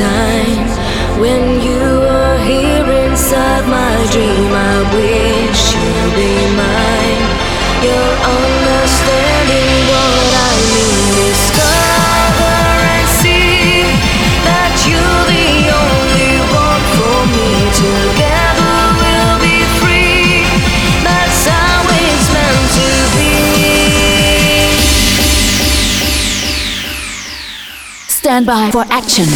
time when you are here inside my dream. I wish you'd be mine. You're understanding what I mean. Discover and see that you're the only one for me. Together we'll be free. That's how it's meant to be. Stand by for action.